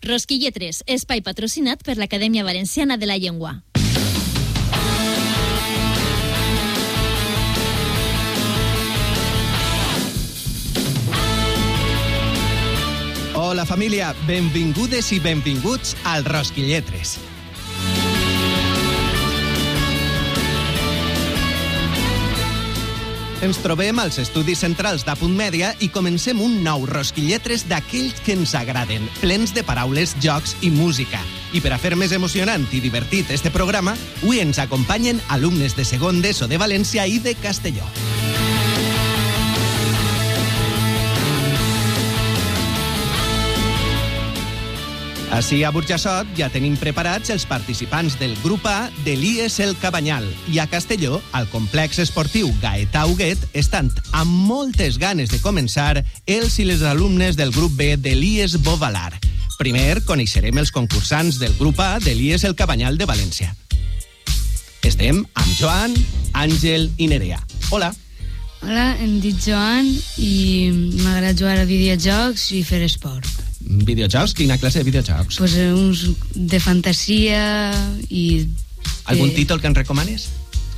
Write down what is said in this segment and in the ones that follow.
Rosquilletres, espai patrocinat per l'Acadèmia Valenciana de la Llengua. Hola família, benvingudes i benvinguts al Rosquilletres. Ens trobem als estudis centrals d'Apunt Mèdia i comencem un nou Rosquilletres d'aquells que ens agraden, plens de paraules, jocs i música. I per a fer més emocionant i divertit este programa, avui ens acompanyen alumnes de segon d'ESO de València i de Castelló. Així a Burjassot ja tenim preparats els participants del grup A de l'IES El Cabanyal i a Castelló, al complex esportiu Gaetà Huguet, estan amb moltes ganes de començar els i les alumnes del grup B de l'IES Bovalar. Primer coneixerem els concursants del grup A de l'IES El Cabanyal de València. Estem amb Joan, Àngel i Nerea. Hola. Hola, em dic Joan i m'agrada jugar a videojocs i fer esport. Videojocs? Quina classe de videojocs? Pues eh, uns de fantasia i... Algun de- títol que ens recomanes?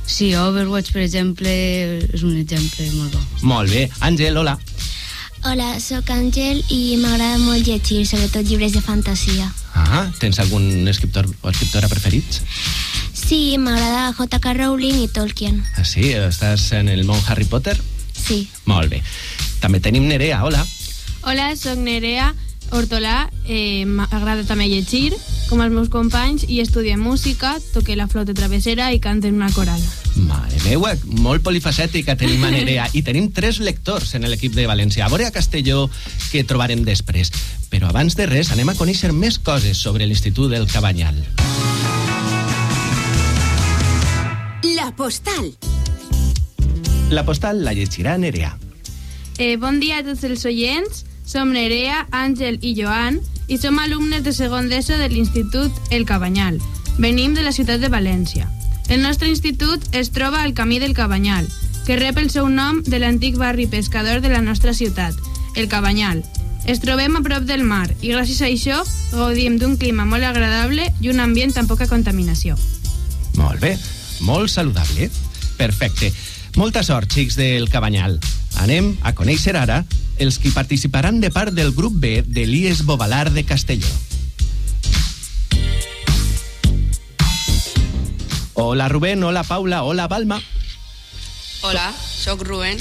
Sí, Overwatch, per exemple, és un exemple molt bo. Molt bé. Àngel, hola. Hola, sóc Àngel i m'agrada molt llegir, sobretot llibres de fantasia. Ah, tens algun escriptor o escriptora preferits? Sí, m'agrada J.K. Rowling i Tolkien. Ah, sí? Estàs en el món Harry Potter? Sí. Molt bé. També tenim Nerea, hola. Hola, sóc Nerea Hortolà, eh, m'agrada també llegir, com els meus companys, i estudie música, toque la flauta travessera i cante en una coral. Mare meua, molt polifacètica tenim a Nerea i tenim tres lectors en l'equip de València. A veure a Castelló que trobarem després. Però abans de res anem a conèixer més coses sobre l'Institut del Cabanyal. La postal. La postal la llegirà Nerea. Eh, bon dia a tots els oients, som Nerea, Àngel i Joan, i som alumnes de segon d'ESO de l'Institut El Cabanyal. Venim de la ciutat de València. El nostre institut es troba al camí del Cabanyal, que rep el seu nom de l'antic barri pescador de la nostra ciutat, el Cabanyal. Es trobem a prop del mar i gràcies a això gaudim d'un clima molt agradable i un ambient amb poca contaminació. Molt bé, molt saludable. Perfecte. Molta sort, xics del Cabanyal. Anem a conèixer ara els qui participaran de part del grup B de l'IES Bovalar de Castelló. Hola Rubén, hola Paula, hola Balma. Hola, sóc Rubén.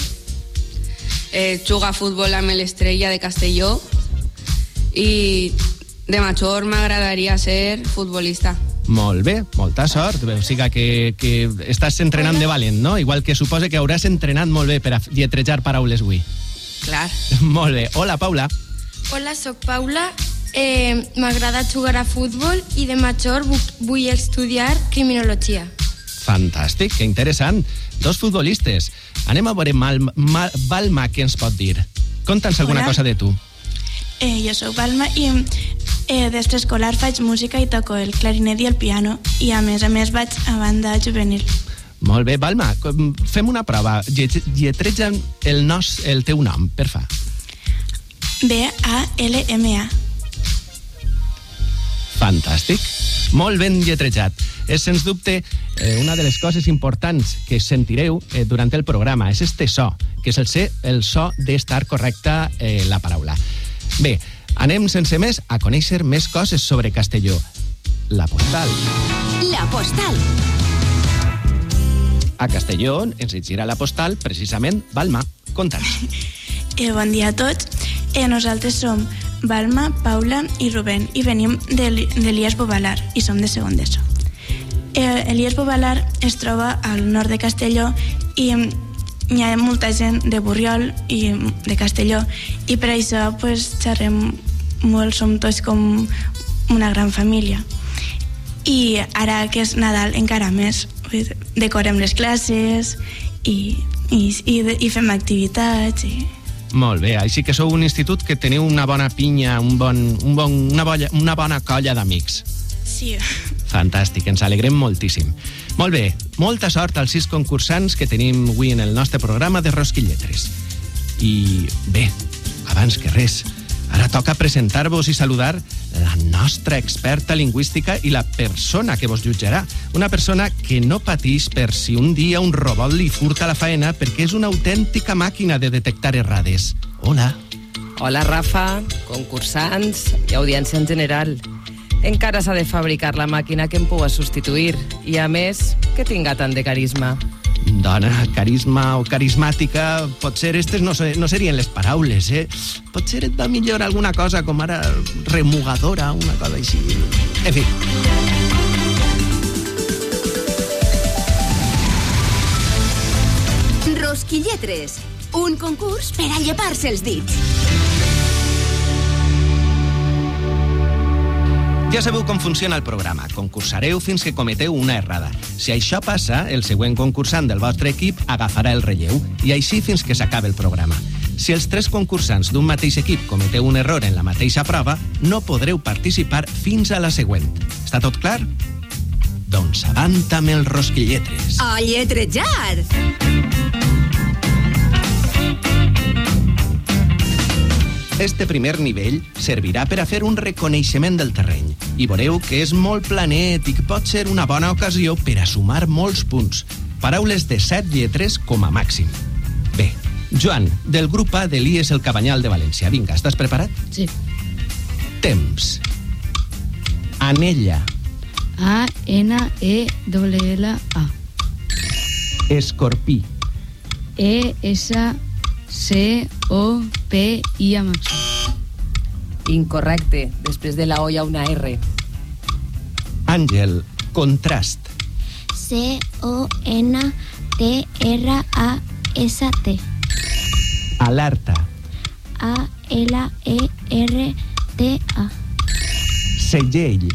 Eh, jugo a futbol amb l'Estrella de Castelló i de major m'agradaria ser futbolista. Molt bé, molta sort. O sigui que, que estàs entrenant de valent, no? Igual que suposa que hauràs entrenat molt bé per a lletrejar paraules avui. Clar. Molt bé. Hola, Paula. Hola, sóc Paula. Eh, M'agrada jugar a futbol i de major vu- vull estudiar criminologia. Fantàstic, que interessant. Dos futbolistes. Anem a veure Mal, Mal, Balma què ens pot dir. Conta'ns alguna Hola. cosa de tu. Eh, jo sóc Balma i eh, des preescolar faig música i toco el clarinet i el piano i a més a més vaig a banda juvenil. Molt bé, Balma, fem una prova. Llet- Lletreja el, nos, el teu nom, per fa. B-A-L-M-A. Fantàstic. Molt ben lletrejat. És, sens dubte, eh, una de les coses importants que sentireu eh, durant el programa. És este so, que és el, ser, el so d'estar correcta eh, la paraula. Bé, anem sense més a conèixer més coses sobre Castelló. La postal. La postal. A Castelló ens llegirà la postal precisament Balma. Conta'ns. Eh, bon dia a tots. Eh, nosaltres som Balma, Paula i Rubén i venim de, Li- de l'IES Bovalar i som de segon d'ESO. Eh, L'IES Bovalar es troba al nord de Castelló i mm, hi ha molta gent de Borriol i mm, de Castelló i per això pues, xerrem molt, som tots com una gran família. I ara que és Nadal encara més, decorem les classes i, i, i, i fem activitats i... Molt bé, així que sou un institut que teniu una bona pinya, un bon, un bon, una, bolla, una bona colla d'amics. Sí. Fantàstic, ens alegrem moltíssim. Molt bé, molta sort als sis concursants que tenim avui en el nostre programa de Rosquilletres. I bé, abans que res, Ara toca presentar-vos i saludar la nostra experta lingüística i la persona que vos jutjarà. Una persona que no pateix per si un dia un robot li furta la faena perquè és una autèntica màquina de detectar errades. Hola. Hola, Rafa, concursants i audiència en general. Encara s'ha de fabricar la màquina que em pugui substituir i, a més, que tinga tant de carisma. Dona, carisma o carismàtica, potser estes no, no serien les paraules, eh? Potser et va millor alguna cosa com ara remugadora, una cosa així. En fi, Rosquilletres, un concurs per a llepar-se els dits. Ja sabeu com funciona el programa. Concursareu fins que cometeu una errada. Si això passa, el següent concursant del vostre equip agafarà el relleu i així fins que s'acabe el programa. Si els tres concursants d'un mateix equip cometeu un error en la mateixa prova, no podreu participar fins a la següent. Està tot clar? Doncs avant amb els rosquilletres. A lletrejar! Este primer nivell servirà per a fer un reconeixement del terreny i veureu que és molt planet i que pot ser una bona ocasió per a sumar molts punts. Paraules de set lletres com a màxim. Bé, Joan, del grup A de l'IES El Cabanyal de València. Vinga, estàs preparat? Sí. Temps. Anella. A-N-E-L-L-A. Escorpí. E E-S-C-O-P-I amb accent. Incorrecte. Després de la O hi ha una R. Àngel. Contrast. C-O-N-T-R-A-S-T. Alerta. A-L-E-R-T-A. Segell.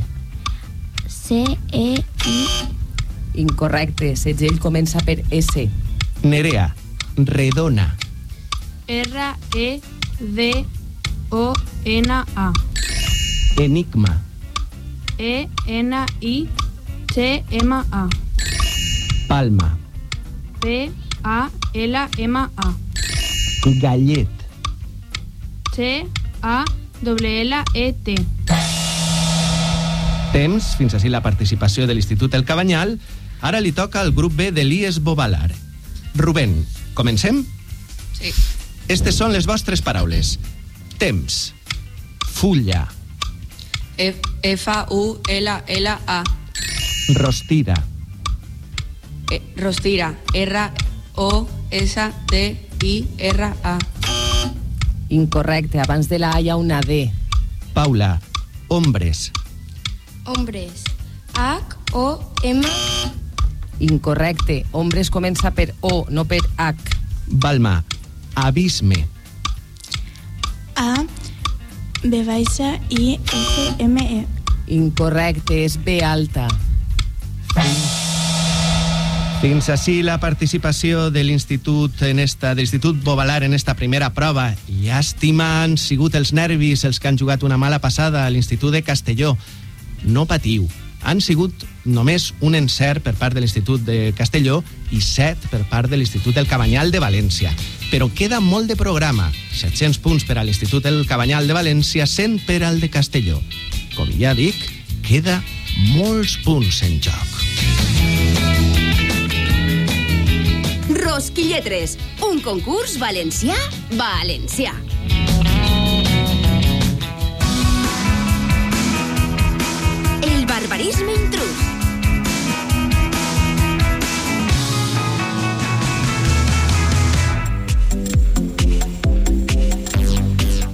C-E-I. Incorrecte. Segell comença per S. Nerea. Redona. R-E-D-O-N-A. Enigma. E E-N-I-C-M-A. Palma. P-A-L-M-A. Gallet. C-A-L-L-E-T. Temps, fins així la participació de l'Institut El Cabanyal. Ara li toca al grup B de l'IES Bovalar. Rubén, comencem? Sí. Estes són les vostres paraules. Temps. Fulla. F- F-U-L-L-A. Rostida. Eh, Rostira. R-O-S-T-I-R-A. Incorrecte. Abans de la A hi ha una D. Paula. Hombres. Hombres. H-O-M. Incorrecte. Hombres comença per O, no per H. Balma. Abisme. A, B baixa, I, S, M, E. Incorrecte. És B alta. Fins així la participació de l'Institut en esta, de l'Institut Bovalar en esta primera prova. Llàstima han sigut els nervis els que han jugat una mala passada a l'Institut de Castelló. No patiu. Han sigut només un encert per part de l'Institut de Castelló i set per part de l'Institut del Cabanyal de València. Però queda molt de programa. 700 punts per a l'Institut del Cabanyal de València, 100 per al de Castelló. Com ja dic, queda molts punts en joc. Rosquilletres, un concurs valencià, valencià. El barbarisme intrus.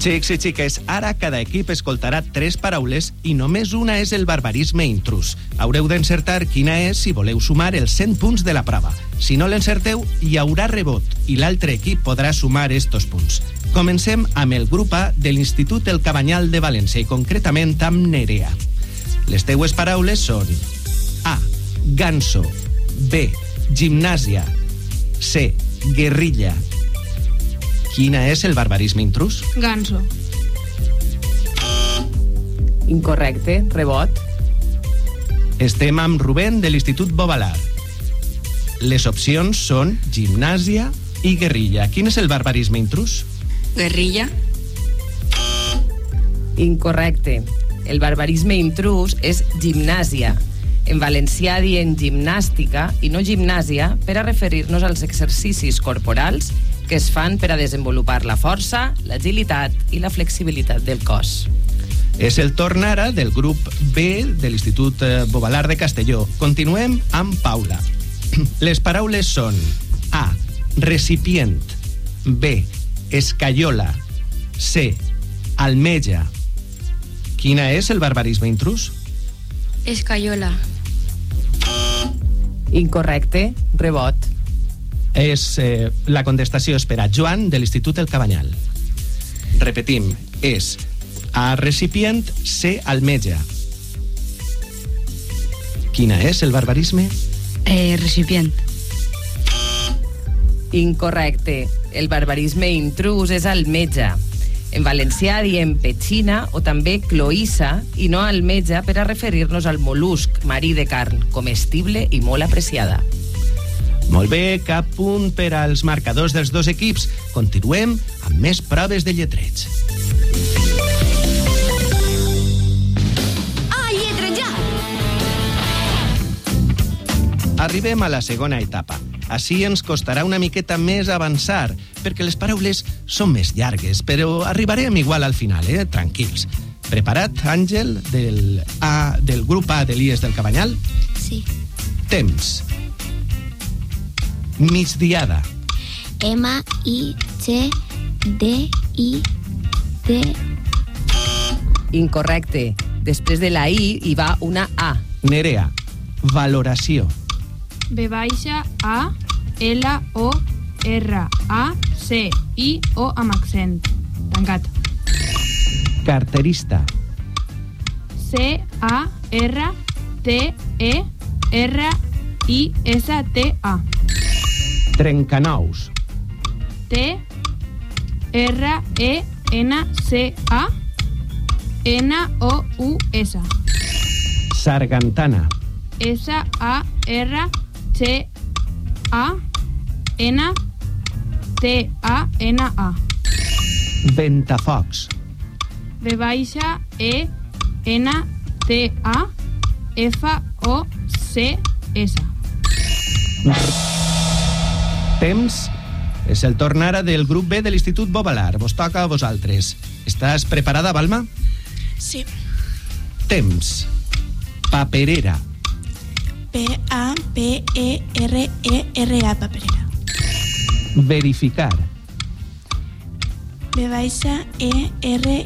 Xics i xiques, ara cada equip escoltarà tres paraules i només una és el barbarisme intrus. Haureu d'encertar quina és si voleu sumar els 100 punts de la prova. Si no l'encerteu, hi haurà rebot i l'altre equip podrà sumar estos punts. Comencem amb el grup A de l'Institut El Cabanyal de València i concretament amb Nerea. Les teues paraules són A. Ganso B. Gimnàsia C. Guerrilla Quina és el barbarisme intrus? Ganso. Incorrecte. Rebot. Estem amb Rubén de l'Institut Bovalar. Les opcions són gimnàsia i guerrilla. Quin és el barbarisme intrus? Guerrilla. Incorrecte. El barbarisme intrus és gimnàsia. En valencià dient gimnàstica i no gimnàsia per a referir-nos als exercicis corporals que es fan per a desenvolupar la força, l'agilitat i la flexibilitat del cos. És el torn ara del grup B de l'Institut eh, Bovalar de Castelló. Continuem amb Paula. Les paraules són A. Recipient B. Escaiola C. Almeja Quina és el barbarisme intrus? Escaiola. Incorrecte, rebot. És, eh, la contestació és per a Joan de l'Institut El Cabanyal. Repetim, és a recipient C. Almeja. Quina és el barbarisme? Eh, recipient. Incorrecte. El barbarisme intrus és almeja. En valencià diem petxina o també cloïssa i no almeja per a referir-nos al molusc marí de carn, comestible i molt apreciada. Molt bé, cap punt per als marcadors dels dos equips. Continuem amb més proves de lletreig. A lletrejar! Arribem a la segona etapa. Així ens costarà una miqueta més avançar, perquè les paraules són més llargues, però arribarem igual al final, eh? Tranquils. Preparat, Àngel, del, A, del grup A de l'IES del Cabanyal? Sí. Temps. Migdiada. M-I-G-D-I-D. Incorrecte. Després de la I hi va una A. Nerea. Valoració. B baixa A L O R A C I O amb accent. Tancat. Carterista. C A R T E R I S T A. Trencanous. T R E N C A N O U S. Sargantana. S A R C A N T A N A. Ventafocs. V baixa E N T A F O C S. Temps. És el torn ara del grup B de l'Institut Bovalar. Vos toca a vosaltres. Estàs preparada, Balma? Sí. Temps. Paperera. P-A-P-E-R-E-R-A, paperera. Verificar. B baixa E-R-I-F-I-C-A-R.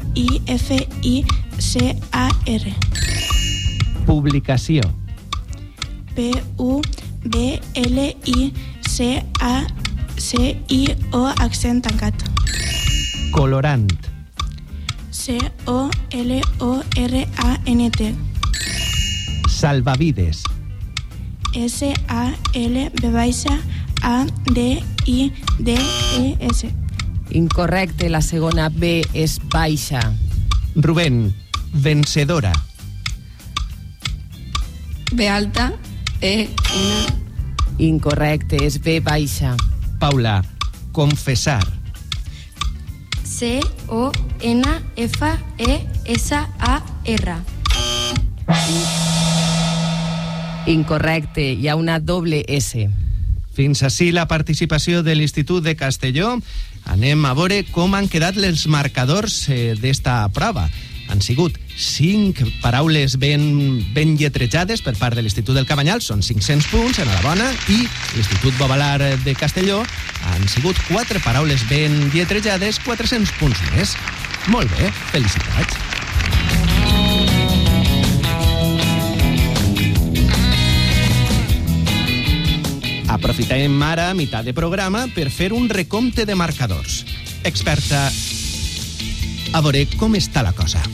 Publicació. P-U-B-L-I-C-A-C-I-O, accent tancat. Colorant. C-O-L-O-R-A-N-T. Salvavides. S-A-L B baixa A-D-I-D-E-S. Incorrecte, la segona B és baixa. Rubén. Vencedora. B alta E N Incorrecte, és B baixa. Paula. Confessar. C-O-N-F-E-S-A-R. Incorrecte, hi ha una doble S. Fins així la participació de l'Institut de Castelló. Anem a veure com han quedat els marcadors eh, d'esta prova. Han sigut cinc paraules ben, ben lletrejades per part de l'Institut del Cabanyal, són 500 punts, enhorabona, i l'Institut Bovalar de Castelló han sigut quatre paraules ben lletrejades, 400 punts més. Molt bé, felicitats. Aprofitem ara, a meitat de programa, per fer un recompte de marcadors. Experta, a veure com està la cosa.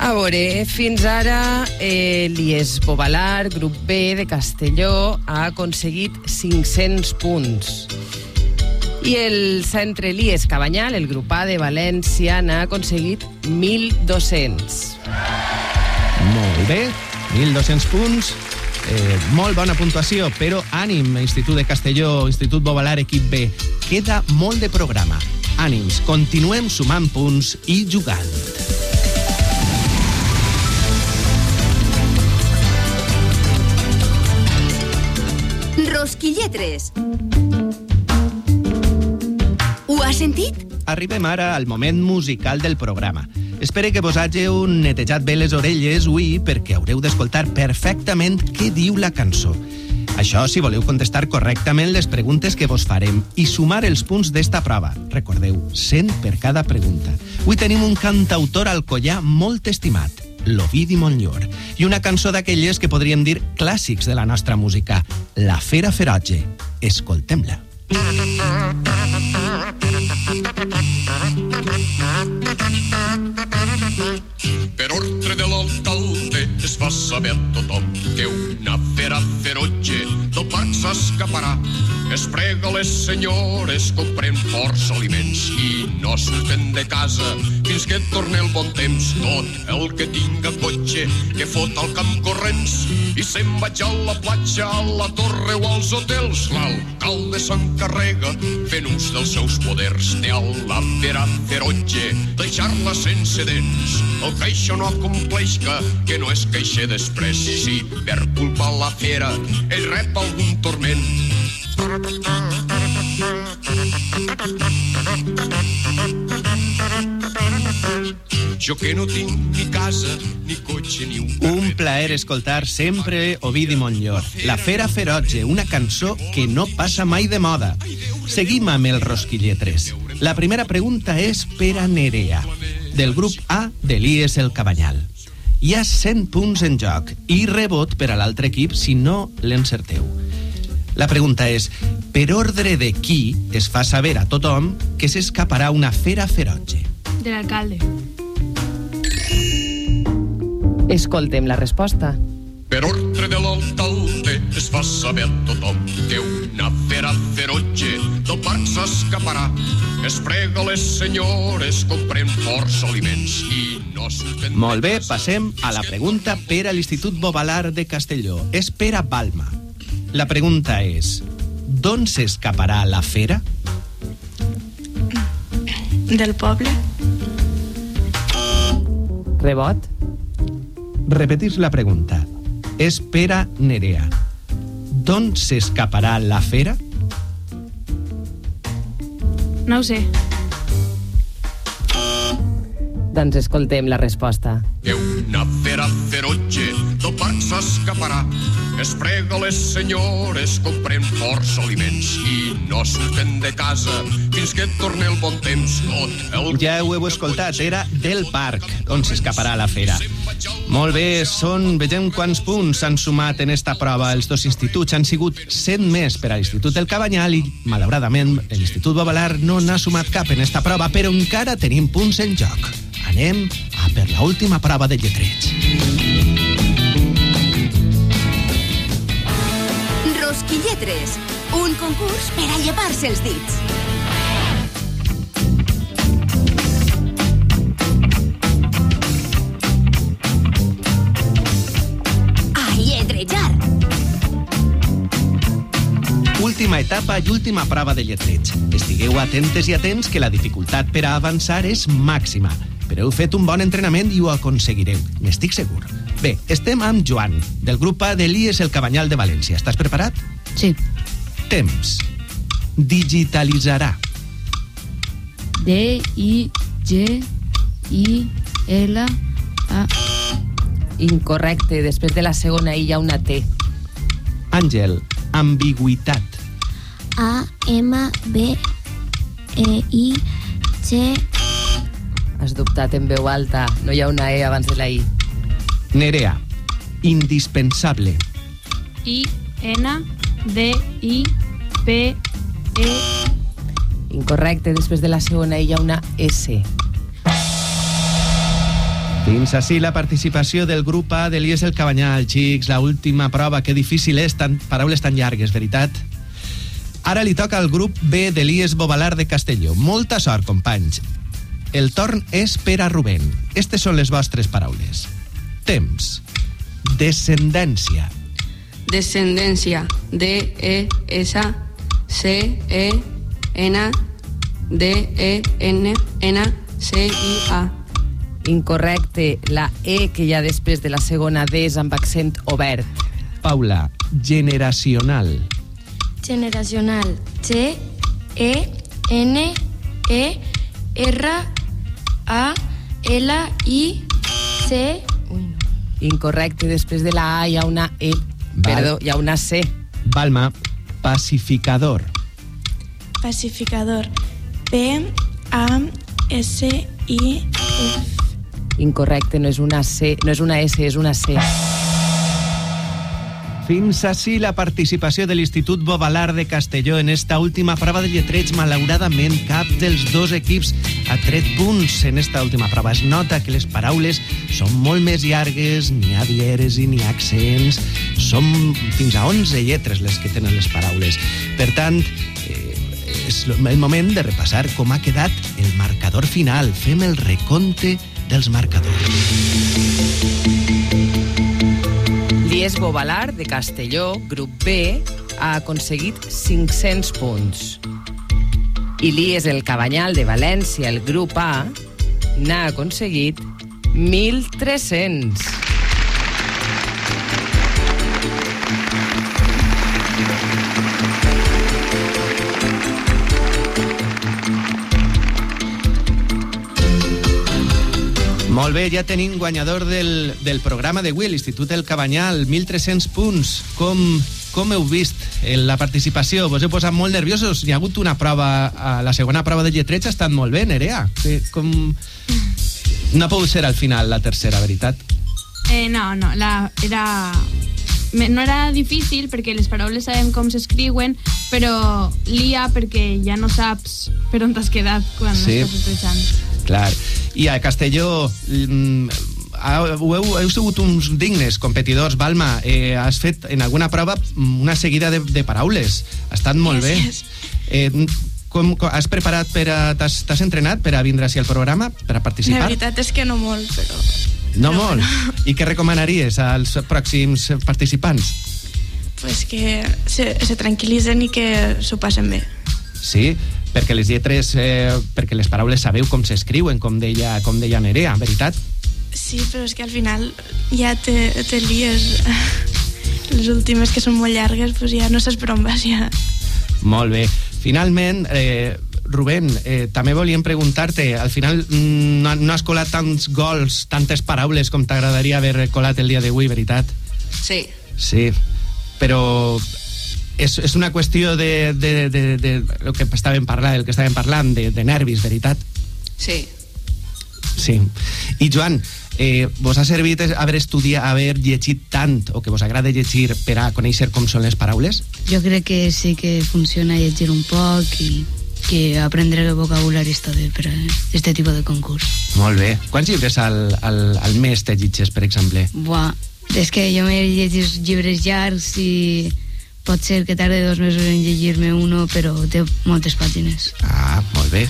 A veure, fins ara eh, l'IES Bovalar, grup B de Castelló, ha aconseguit 500 punts. I el centre l'IES Cabanyal, el grup A de València, n'ha aconseguit 1.200. Molt bé, 1.200 punts, eh, molt bona puntuació, però ànim, Institut de Castelló, Institut Bovalar, equip B. Queda molt de programa. Ànims, continuem sumant punts i jugant. Rosquilletres. Ho has sentit? Arribem ara al moment musical del programa. Espero que vos hàgiu netejat bé les orelles avui perquè haureu d'escoltar perfectament què diu la cançó. Això si voleu contestar correctament les preguntes que vos farem i sumar els punts d'esta prova. Recordeu, 100 per cada pregunta. Avui tenim un cantautor alcoià molt estimat, l'Ovidi Montllor, i una cançó d'aquelles que podríem dir clàssics de la nostra música, La Fera Feroge. Escoltem-la. Per ordre de l'alcalde es fa saber tothom que una fera ferotge del parc s'escaparà. Es prega les senyores, compren força aliments i no surten de casa fins que torne el bon temps. Tot el que tinga cotxe, que fot al camp corrents i se'n vaig a la platja, a la torre o als hotels. L'alcalde s'encarrega fent ús dels seus poders de a la fera ferotge, deixar-la sense dents. El que això no compleix que, que no es queixe després. Si per culpa la fera ell rep algun torment, jo que no tinc ni casa, ni cotxe, ni un... Un plaer escoltar sempre Ovidi Montllor. La Fera Feroge, una cançó que no passa mai de moda. Seguim amb el Rosquilletres. La primera pregunta és per a Nerea, del grup A de l'IES El Cabanyal. Hi ha 100 punts en joc i rebot per a l'altre equip si no l'encerteu. La pregunta és, per ordre de qui es fa saber a tothom que s'escaparà una fera feroge? De l'alcalde. Escoltem la resposta. Per ordre de l'alcalde es fa saber a tothom que una fera ferotge del parc s'escaparà. Es prega les senyores, compren força aliments i no surten... Molt bé, passem a la pregunta per a l'Institut Bovalar de Castelló. És per a Balma. La pregunta és, d'on s'escaparà la fera? Del poble? Rebot? Repetís la pregunta. És per a Nerea. D'on s'escaparà la fera? No ho sé. Doncs escoltem la resposta. Que una fera ferotge del parc s'escaparà. Es prega les senyores, compren força aliments i no surten de casa fins que torne el bon temps. Tot el... Ja ho heu escoltat, era del parc, on s'escaparà la fera. Molt bé, són, vegem quants punts s'han sumat en esta prova. Els dos instituts han sigut 100 més per a l'Institut del Cabanyal i, malauradament, l'Institut Bovalar no n'ha sumat cap en esta prova, però encara tenim punts en joc. Anem a per la última prova de lletreig. Rosquilletres. Un concurs per a llepar-se els dits. Última etapa i última prova de lletreig. Estigueu atentes i atents que la dificultat per a avançar és màxima, però heu fet un bon entrenament i ho aconseguireu, n'estic segur. Bé, estem amb Joan, del grup A de l'IES El Cabanyal de València. Estàs preparat? Sí. Temps. Digitalitzarà. D, I, G, I, L, A. Incorrecte. Després de la segona I hi ha una T. Àngel, ambigüitat. A, M, B, E, I, C, Has dubtat en veu alta. No hi ha una E abans de la I. Nerea, indispensable. I, N, D, I, P, E, Incorrecte. Després de la segona I hi ha una S. Fins així la participació del grup A de l'IES El Cabanyal. Xics, la última prova, que difícil és, tan, paraules tan llargues, veritat? Ara li toca al grup B de l'IES Bovalar de Castelló. Molta sort, companys. El torn és per a Rubén. Estes són les vostres paraules. Temps. Descendència. Descendència. D, E, S, C, E, N, D, E, N, N, C, I, A. Incorrecte. La E que hi ha després de la segona D és amb accent obert. Paula, generacional. Generacional. G, E, N, E, R, A, L, I, C... Incorrecte, després de la A hi ha una E. Perdó, hi ha una C. Balma, pacificador. Pacificador. P, A, S, I, F. Incorrecte, no és una C, no és una S, és una C. Fins així la participació de l'Institut Bovalar de Castelló en esta última prova de lletreig. Malauradament, cap dels dos equips ha tret punts en esta última prova. Es nota que les paraules són molt més llargues, n'hi ha dièresis, n'hi ha accents, són fins a 11 lletres les que tenen les paraules. Per tant, eh, és el moment de repassar com ha quedat el marcador final. Fem el recompte dels marcadors. L'IES Bovalar de Castelló, grup B, ha aconseguit 500 punts. I l'IES El Cabanyal de València, el grup A, n'ha aconseguit 1.300. Molt bé, ja tenim guanyador del, del programa d'avui, l'Institut El Cabanyal, 1.300 punts. Com, com heu vist en la participació? Vos heu posat molt nerviosos? Hi ha hagut una prova, a la segona prova de lletreig ha estat molt bé, Nerea. Com... No ha pogut ser al final la tercera, veritat? Eh, no, no, la, era... No era difícil perquè les paraules sabem com s'escriuen, però lia perquè ja no saps per on t'has quedat quan Sí. estàs estrechant. Clar. I a Castelló mm, ha- heu, heu sigut uns dignes competidors. Balma, eh, has fet en alguna prova mm, una seguida de, de paraules. Ha estat molt Gràcies. bé. Eh, com, com, has preparat per a... T'has entrenat per a vindre així al programa, per a La participar? veritat és que no molt, però... No molt. I què recomanaries als pròxims participants? Pues que se, se tranquil·litzen i que s'ho passen bé. Sí, perquè les lletres, eh, perquè les paraules sabeu com s'escriuen, com deia, com deia Nerea, veritat? Sí, però és que al final ja te, te lies. Les últimes que són molt llargues, pues ja no saps per on vas, ja. Molt bé. Finalment, eh, Rubén, eh, també volíem preguntar-te, al final mm, no, no has colat tants gols, tantes paraules com t'agradaria haver colat el dia d'avui, veritat? Sí. Sí, però és, és una qüestió de, de, de, de, el que estàvem parlant, el que estàvem parlant, de, de nervis, veritat? Sí. Sí. I Joan, eh, vos ha servit haver estudiat, haver llegit tant, o que vos agrada llegir per a conèixer com són les paraules? Jo crec que sí que funciona llegir un poc i que aprendre el vocabulari està bé per a este tipus de concurs. Molt bé. Quants llibres al, al, al mes te llitges, per exemple? Buah, és que jo m'he llegit llibres llargs i pot ser que tarde dos mesos en llegir-me uno, però té moltes pàgines. Ah, molt bé.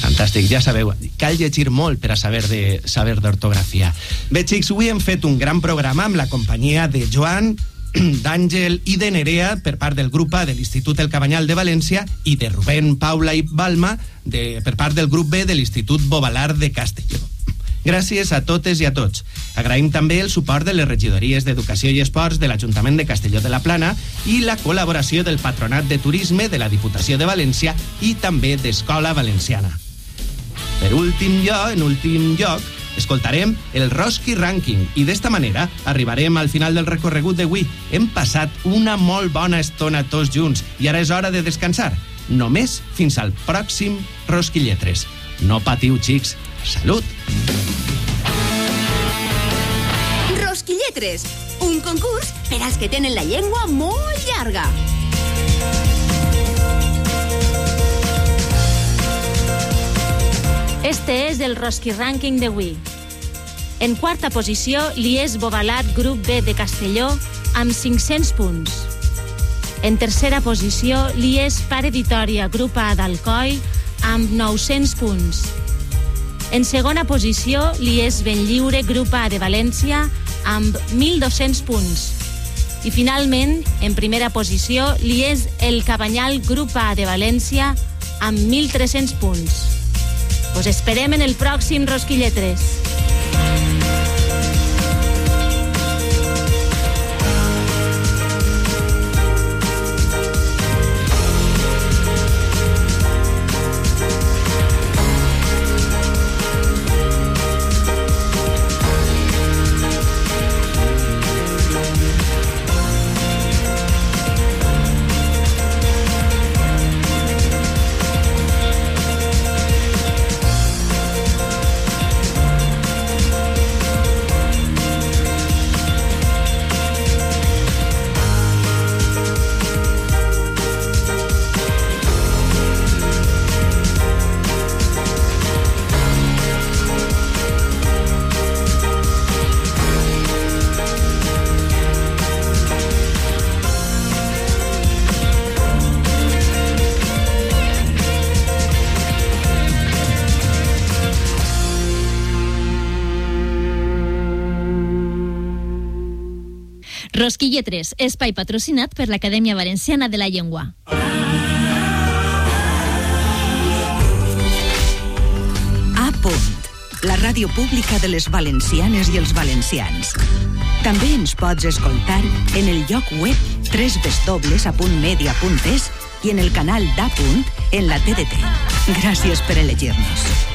Fantàstic, ja sabeu, cal llegir molt per a saber de saber d'ortografia. Bé, xics, avui hem fet un gran programa amb la companyia de Joan, d'Àngel i de Nerea per part del grup A de l'Institut El Cabanyal de València i de Rubén, Paula i Balma de, per part del grup B de l'Institut Bovalar de Castelló. Gràcies a totes i a tots. Agraïm també el suport de les regidories d'Educació i Esports de l'Ajuntament de Castelló de la Plana i la col·laboració del Patronat de Turisme de la Diputació de València i també d'Escola Valenciana. Per últim lloc, en últim lloc, escoltarem el Roski Ranking i d'esta manera arribarem al final del recorregut d'avui. Hem passat una molt bona estona tots junts i ara és hora de descansar. Només fins al pròxim Roski Lletres. No patiu, xics. Salut! Rosquilletres, un concurs per als que tenen la llengua molt llarga. Este és el Roski Ranking d'avui. En quarta posició, l'IES Bovalat, grup B de Castelló, amb 500 punts. En tercera posició, l'IES Pare Vitòria, grup A d'Alcoi, amb 900 punts. En segona posició, l'IES Benlliure, grup A de València, amb 1.200 punts. I finalment, en primera posició, l'IES El Cabanyal, grup A de València, amb 1.300 punts. Us esperem en el pròxim Rosquilletres. Rosquilletres, espai patrocinat per l'Acadèmia Valenciana de la Llengua. A punt, la ràdio pública de les valencianes i els valencians. També ens pots escoltar en el lloc web www.media.es i en el canal d'A punt en la TDT. Gràcies per elegir-nos.